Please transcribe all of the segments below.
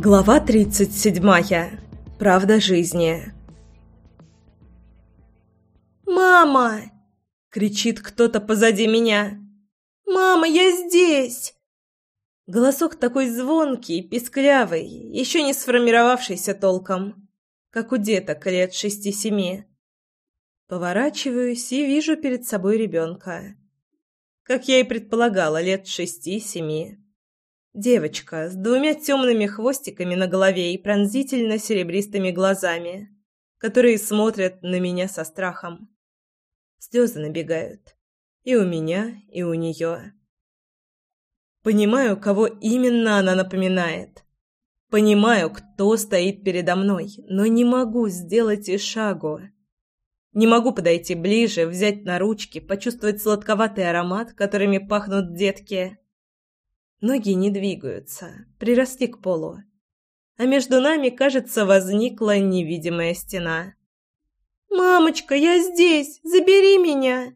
Глава 37. Правда жизни. «Мама!» — кричит кто-то позади меня. «Мама, я здесь!» Голосок такой звонкий, писклявый, еще не сформировавшийся толком, как у деток лет шести-семи. Поворачиваюсь и вижу перед собой ребенка. Как я и предполагала, лет шести-семи. Девочка с двумя темными хвостиками на голове и пронзительно серебристыми глазами, которые смотрят на меня со страхом. Слезы набегают. И у меня, и у нее. Понимаю, кого именно она напоминает. Понимаю, кто стоит передо мной, но не могу сделать и шагу. Не могу подойти ближе, взять на ручки, почувствовать сладковатый аромат, которыми пахнут детки. Ноги не двигаются, приросли к полу. А между нами, кажется, возникла невидимая стена. «Мамочка, я здесь! Забери меня!»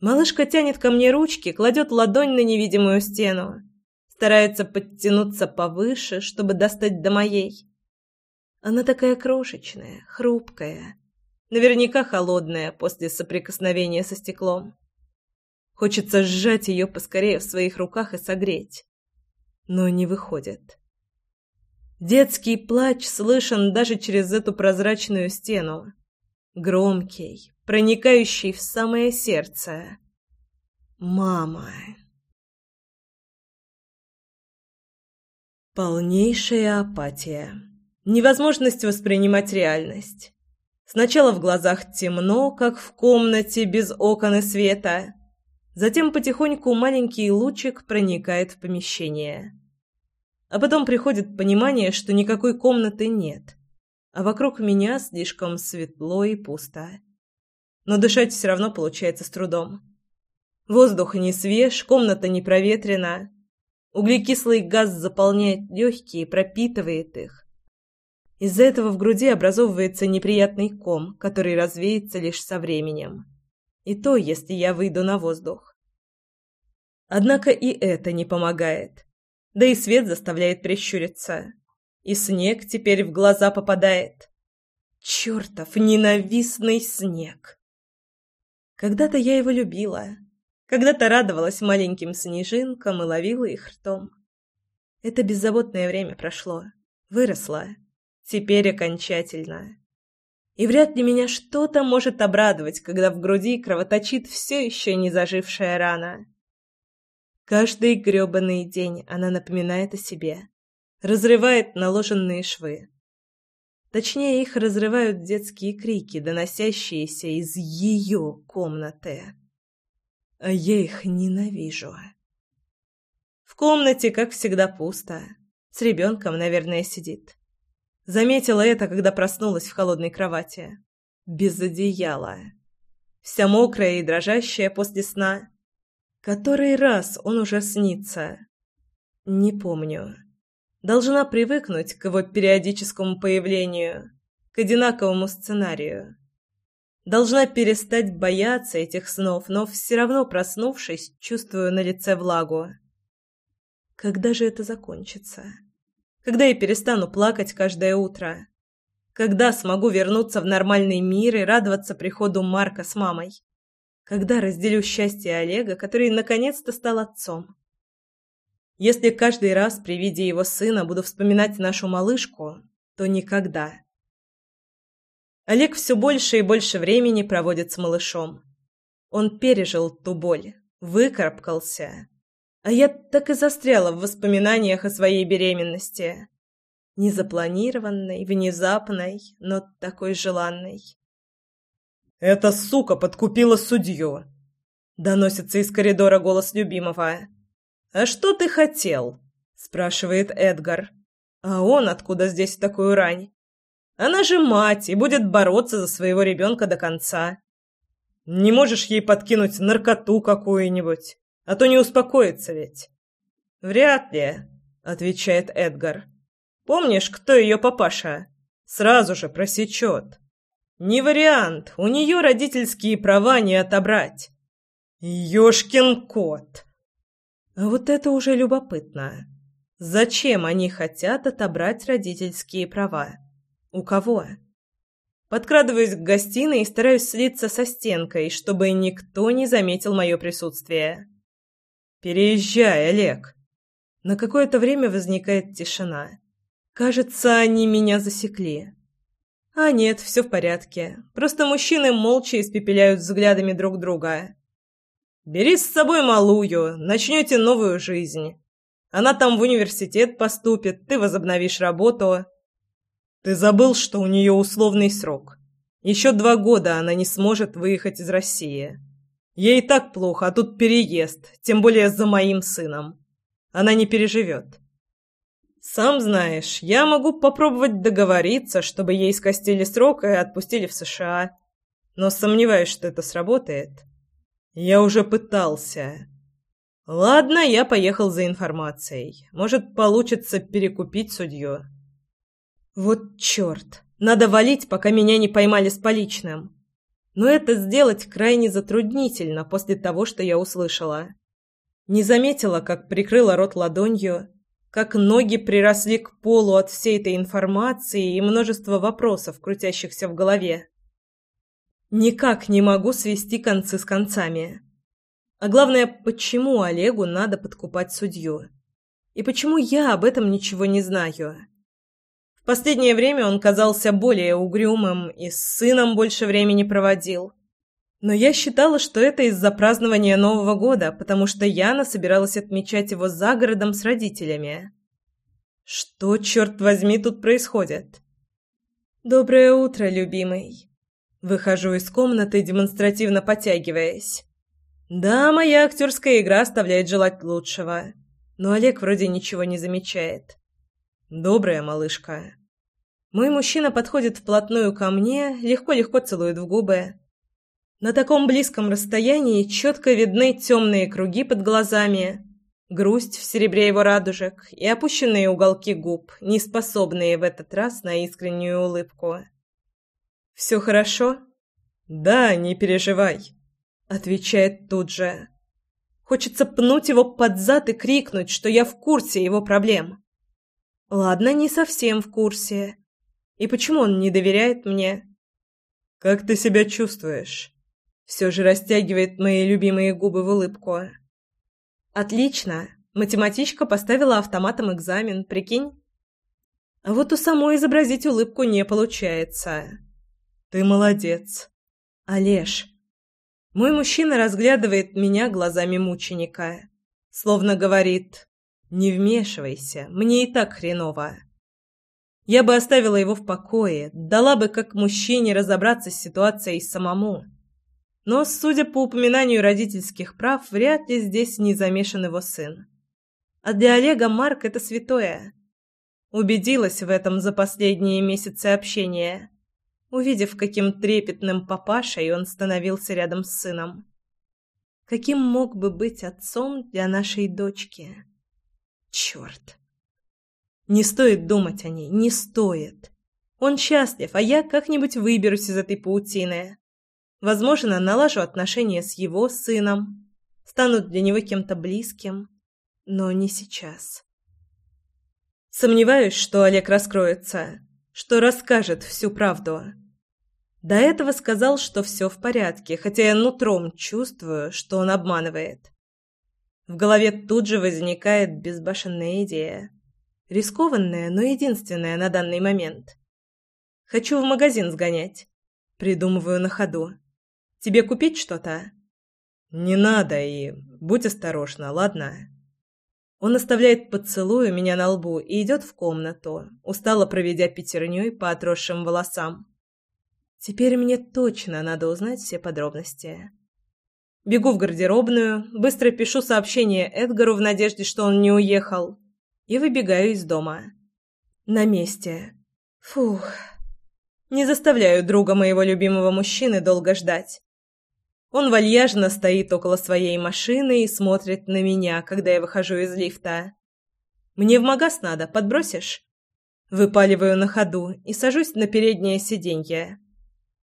Малышка тянет ко мне ручки, кладет ладонь на невидимую стену. Старается подтянуться повыше, чтобы достать до моей. Она такая крошечная, хрупкая. Наверняка холодная после соприкосновения со стеклом. Хочется сжать ее поскорее в своих руках и согреть. Но не выходит. Детский плач слышен даже через эту прозрачную стену. Громкий, проникающий в самое сердце. «Мама!» Полнейшая апатия. Невозможность воспринимать реальность. Сначала в глазах темно, как в комнате без окон и света. Затем потихоньку маленький лучик проникает в помещение. А потом приходит понимание, что никакой комнаты нет, а вокруг меня слишком светло и пусто. Но дышать все равно получается с трудом. Воздух не свеж, комната не проветрена. Углекислый газ заполняет легкие пропитывает их. Из-за этого в груди образовывается неприятный ком, который развеется лишь со временем. И то, если я выйду на воздух. Однако и это не помогает. Да и свет заставляет прищуриться. И снег теперь в глаза попадает. Чертов ненавистный снег! Когда-то я его любила. Когда-то радовалась маленьким снежинкам и ловила их ртом. Это беззаботное время прошло. Выросла. Теперь окончательно. И вряд ли меня что-то может обрадовать, когда в груди кровоточит все еще не зажившая рана. Каждый грёбаный день она напоминает о себе. Разрывает наложенные швы. Точнее, их разрывают детские крики, доносящиеся из ее комнаты. А я их ненавижу. В комнате, как всегда, пусто. С ребенком, наверное, сидит. Заметила это, когда проснулась в холодной кровати. Без одеяла. Вся мокрая и дрожащая после сна. Который раз он уже снится? Не помню. Должна привыкнуть к его периодическому появлению, к одинаковому сценарию. Должна перестать бояться этих снов, но все равно, проснувшись, чувствую на лице влагу. Когда же это закончится? Когда я перестану плакать каждое утро? Когда смогу вернуться в нормальный мир и радоваться приходу Марка с мамой? Когда разделю счастье Олега, который наконец-то стал отцом? Если каждый раз при виде его сына буду вспоминать нашу малышку, то никогда. Олег все больше и больше времени проводит с малышом. Он пережил ту боль, выкарабкался. А я так и застряла в воспоминаниях о своей беременности. Незапланированной, внезапной, но такой желанной. «Эта сука подкупила судью!» Доносится из коридора голос любимого. «А что ты хотел?» спрашивает Эдгар. «А он откуда здесь такую рань? Она же мать и будет бороться за своего ребенка до конца. Не можешь ей подкинуть наркоту какую-нибудь, а то не успокоится ведь». «Вряд ли», — отвечает Эдгар. «Помнишь, кто ее папаша? Сразу же просечет». Не вариант, у нее родительские права не отобрать. Ёшкин кот. А вот это уже любопытно. Зачем они хотят отобрать родительские права? У кого? Подкрадываюсь к гостиной и стараюсь слиться со стенкой, чтобы никто не заметил мое присутствие. «Переезжай, Олег!» На какое-то время возникает тишина. Кажется, они меня засекли. А нет, все в порядке. Просто мужчины молча испепеляют взглядами друг друга. «Бери с собой малую, начнете новую жизнь. Она там в университет поступит, ты возобновишь работу». «Ты забыл, что у нее условный срок. Еще два года она не сможет выехать из России. Ей так плохо, а тут переезд, тем более за моим сыном. Она не переживет». Сам знаешь, я могу попробовать договориться, чтобы ей скостили срок и отпустили в США. Но сомневаюсь, что это сработает. Я уже пытался. Ладно, я поехал за информацией. Может, получится перекупить судью. Вот черт. Надо валить, пока меня не поймали с поличным. Но это сделать крайне затруднительно после того, что я услышала. Не заметила, как прикрыла рот ладонью, как ноги приросли к полу от всей этой информации и множества вопросов, крутящихся в голове. Никак не могу свести концы с концами. А главное, почему Олегу надо подкупать судью? И почему я об этом ничего не знаю? Последнее время он казался более угрюмым и с сыном больше времени проводил. Но я считала, что это из-за празднования Нового года, потому что Яна собиралась отмечать его за городом с родителями. Что, черт возьми, тут происходит? «Доброе утро, любимый!» Выхожу из комнаты, демонстративно потягиваясь. Да, моя актерская игра оставляет желать лучшего, но Олег вроде ничего не замечает. «Добрая малышка!» Мой мужчина подходит вплотную ко мне, легко-легко целует в губы, на таком близком расстоянии четко видны темные круги под глазами, грусть в серебре его радужек и опущенные уголки губ, не способные в этот раз на искреннюю улыбку. «Все хорошо?» «Да, не переживай», — отвечает тут же. Хочется пнуть его под зад и крикнуть, что я в курсе его проблем. Ладно, не совсем в курсе. И почему он не доверяет мне? «Как ты себя чувствуешь?» Все же растягивает мои любимые губы в улыбку. Отлично. Математичка поставила автоматом экзамен, прикинь? А вот у самой изобразить улыбку не получается. Ты молодец. Олеж. Мой мужчина разглядывает меня глазами мученика. Словно говорит «Не вмешивайся, мне и так хреново». Я бы оставила его в покое, дала бы как мужчине разобраться с ситуацией самому. Но, судя по упоминанию родительских прав, вряд ли здесь не замешан его сын. А для Олега Марк это святое. Убедилась в этом за последние месяцы общения, увидев, каким трепетным папашей он становился рядом с сыном. Каким мог бы быть отцом для нашей дочки? Черт! Не стоит думать о ней, не стоит. Он счастлив, а я как-нибудь выберусь из этой паутины. Возможно, налажу отношения с его сыном, стану для него кем-то близким, но не сейчас. Сомневаюсь, что Олег раскроется, что расскажет всю правду. До этого сказал, что все в порядке, хотя я нутром чувствую, что он обманывает. В голове тут же возникает безбашенная идея. Рискованная, но единственная на данный момент. Хочу в магазин сгонять. Придумываю на ходу. Тебе купить что-то?» «Не надо и будь осторожна, ладно?» Он оставляет поцелуй у меня на лбу и идет в комнату, устало проведя пятерней по отросшим волосам. Теперь мне точно надо узнать все подробности. Бегу в гардеробную, быстро пишу сообщение Эдгару в надежде, что он не уехал, и выбегаю из дома. На месте. Фух. Не заставляю друга моего любимого мужчины долго ждать. Он вальяжно стоит около своей машины и смотрит на меня, когда я выхожу из лифта. «Мне в магаз надо, подбросишь?» Выпаливаю на ходу и сажусь на переднее сиденье.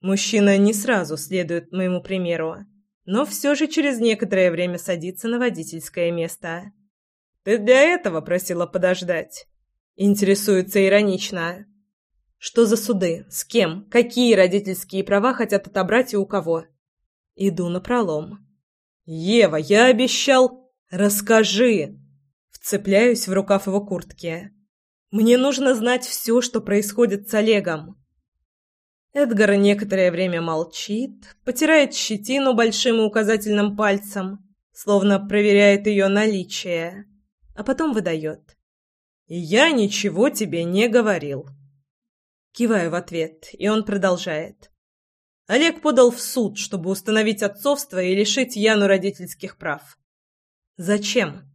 Мужчина не сразу следует моему примеру, но все же через некоторое время садится на водительское место. Ты для этого просила подождать?» Интересуется иронично. Что за суды? С кем? Какие родительские права хотят отобрать и у кого? Иду на пролом. «Ева, я обещал...» «Расскажи!» Вцепляюсь в рукав его куртки. «Мне нужно знать все, что происходит с Олегом». Эдгар некоторое время молчит, потирает щетину большим и указательным пальцем, словно проверяет ее наличие, а потом выдает. «Я ничего тебе не говорил». Киваю в ответ, и он продолжает. Олег подал в суд, чтобы установить отцовство и лишить Яну родительских прав. Зачем?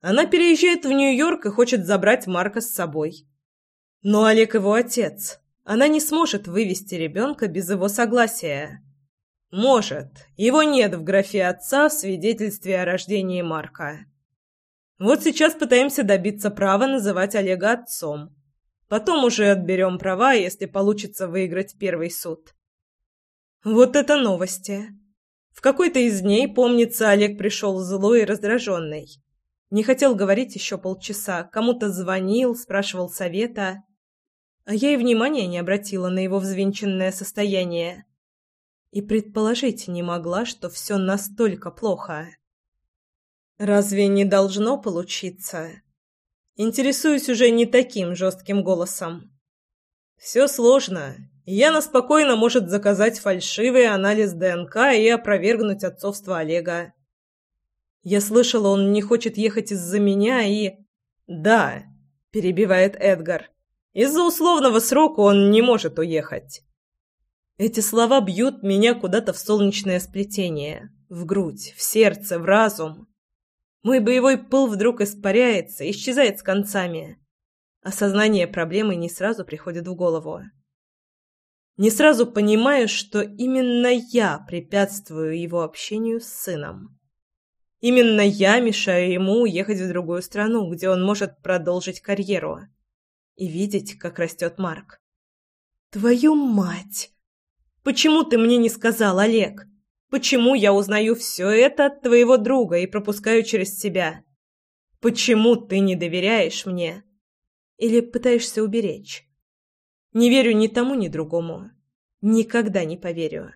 Она переезжает в Нью-Йорк и хочет забрать Марка с собой. Но Олег его отец. Она не сможет вывести ребенка без его согласия. Может. Его нет в графе отца в свидетельстве о рождении Марка. Вот сейчас пытаемся добиться права называть Олега отцом. Потом уже отберем права, если получится выиграть первый суд. Вот это новости. В какой-то из дней, помнится, Олег пришел злой и раздраженный. Не хотел говорить еще полчаса, кому-то звонил, спрашивал совета. А я и внимания не обратила на его взвинченное состояние. И предположить не могла, что все настолько плохо. Разве не должно получиться? Интересуюсь уже не таким жестким голосом. Все сложно, Яна спокойно может заказать фальшивый анализ ДНК и опровергнуть отцовство Олега. Я слышала, он не хочет ехать из-за меня и... Да, перебивает Эдгар. Из-за условного срока он не может уехать. Эти слова бьют меня куда-то в солнечное сплетение, в грудь, в сердце, в разум. Мой боевой пыл вдруг испаряется, исчезает с концами. Осознание проблемы не сразу приходит в голову. Не сразу понимаю, что именно я препятствую его общению с сыном. Именно я мешаю ему уехать в другую страну, где он может продолжить карьеру и видеть, как растет Марк. Твою мать! Почему ты мне не сказал, Олег? Почему я узнаю все это от твоего друга и пропускаю через себя? Почему ты не доверяешь мне? Или пытаешься уберечь? Не верю ни тому, ни другому. Никогда не поверю.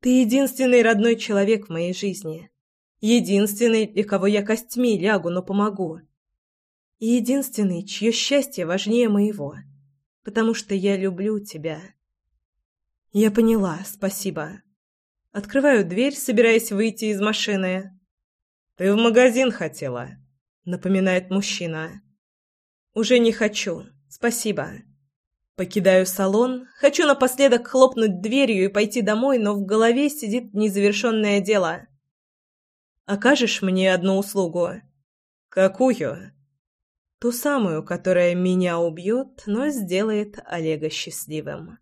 Ты единственный родной человек в моей жизни. Единственный, для кого я костьми лягу, но помогу. И единственный, чье счастье важнее моего. Потому что я люблю тебя. Я поняла, спасибо. Открываю дверь, собираясь выйти из машины. «Ты в магазин хотела», — напоминает мужчина. «Уже не хочу. Спасибо». Покидаю салон, хочу напоследок хлопнуть дверью и пойти домой, но в голове сидит незавершенное дело. Окажешь мне одну услугу? Какую? Ту самую, которая меня убьет, но сделает Олега счастливым.